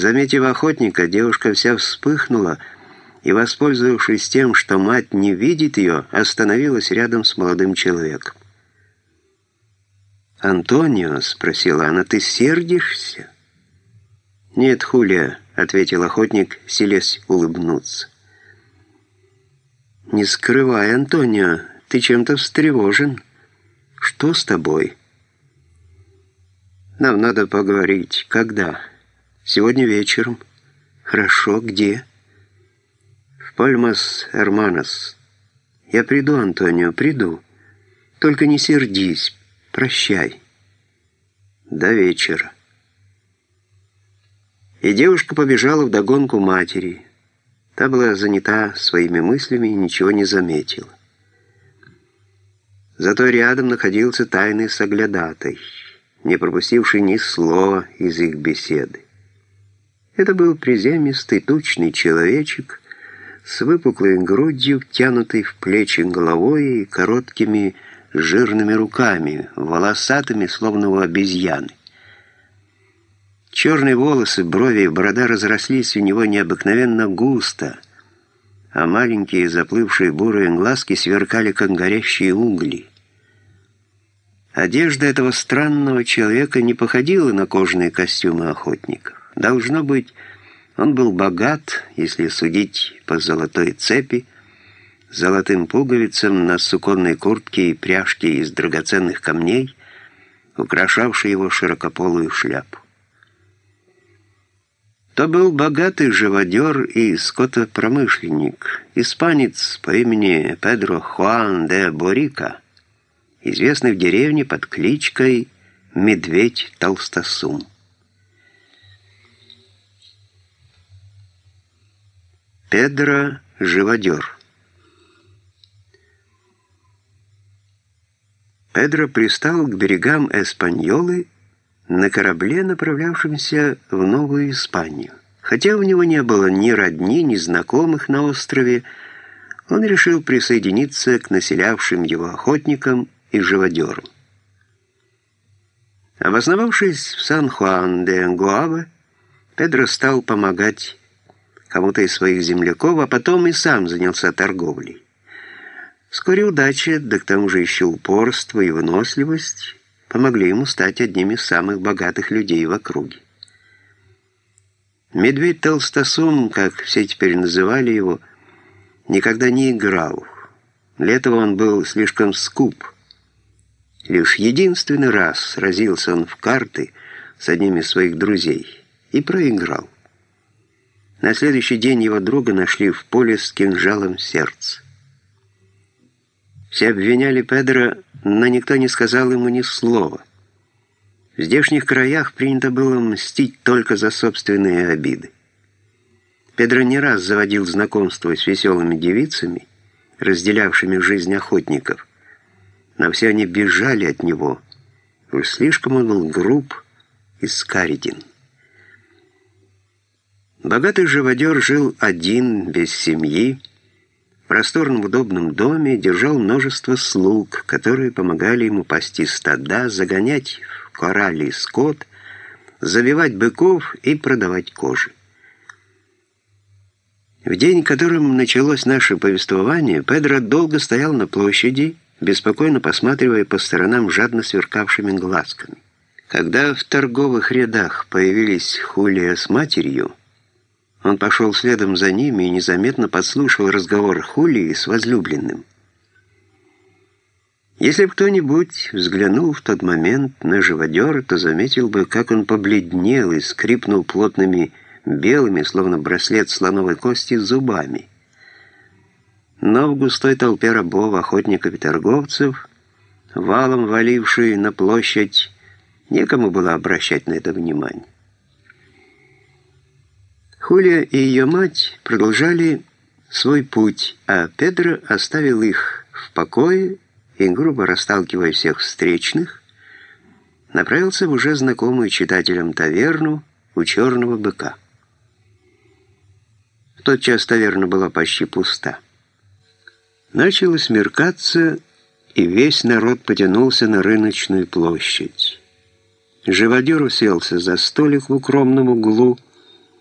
Заметив охотника, девушка вся вспыхнула и, воспользовавшись тем, что мать не видит ее, остановилась рядом с молодым человеком. «Антонио?» — спросила она, — «ты сердишься?» «Нет, Хулия», — ответил охотник, селись улыбнуться. «Не скрывай, Антонио, ты чем-то встревожен. Что с тобой?» «Нам надо поговорить. Когда?» «Сегодня вечером». «Хорошо. Где?» «В Пальмас Эрманос». «Я приду, Антонио, приду. Только не сердись. Прощай». «До вечера». И девушка побежала вдогонку матери. Та была занята своими мыслями и ничего не заметила. Зато рядом находился тайный соглядатай, не пропустивший ни слова из их беседы. Это был приземистый, тучный человечек с выпуклой грудью, тянутой в плечи головой и короткими жирными руками, волосатыми, словно у обезьяны. Черные волосы, брови и борода разрослись у него необыкновенно густо, а маленькие заплывшие бурые глазки сверкали, как горящие угли. Одежда этого странного человека не походила на кожаные костюмы охотников. Должно быть, он был богат, если судить по золотой цепи, золотым пуговицам на суконной куртке и пряжке из драгоценных камней, украшавшей его широкополую шляпу. То был богатый живодер и скотопромышленник, испанец по имени Педро Хуан де Борика, известный в деревне под кличкой «Медведь Толстосум». Педро Живодер Педро пристал к берегам Эспаньолы на корабле, направлявшемся в Новую Испанию. Хотя у него не было ни родни, ни знакомых на острове, он решил присоединиться к населявшим его охотникам и живодерам. Обосновавшись в Сан-Хуан-де-Ангуава, Педро стал помогать кому-то из своих земляков, а потом и сам занялся торговлей. Вскоре удача, да к тому же еще упорство и выносливость помогли ему стать одним из самых богатых людей в округе. Медведь Толстосум, как все теперь называли его, никогда не играл. Для этого он был слишком скуп. Лишь единственный раз сразился он в карты с одним из своих друзей и проиграл. На следующий день его друга нашли в поле с кинжалом в сердце. Все обвиняли Педро, но никто не сказал ему ни слова. В здешних краях принято было мстить только за собственные обиды. Педро не раз заводил знакомство с веселыми девицами, разделявшими жизнь охотников, но все они бежали от него. Уж слишком он был груб и скариден. Богатый живодер жил один, без семьи, в просторном удобном доме держал множество слуг, которые помогали ему пасти стада, загонять в коралли скот, забивать быков и продавать кожи. В день, которым началось наше повествование, Педро долго стоял на площади, беспокойно посматривая по сторонам жадно сверкавшими глазками. Когда в торговых рядах появились Хулия с матерью, он пошел следом за ними и незаметно подслушал разговор Хулии с возлюбленным. Если бы кто-нибудь взглянул в тот момент на живодера, то заметил бы, как он побледнел и скрипнул плотными белыми, словно браслет слоновой кости, зубами. Но в густой толпе рабов, охотников и торговцев, валом валившей на площадь, некому было обращать на это внимание. Хулия и ее мать продолжали свой путь, а Педро оставил их в покое и, грубо расталкивая всех встречных, направился в уже знакомую читателям таверну у черного быка. В тот час таверна была почти пуста. Начало смеркаться, и весь народ потянулся на рыночную площадь. Живодер уселся за столик в укромном углу,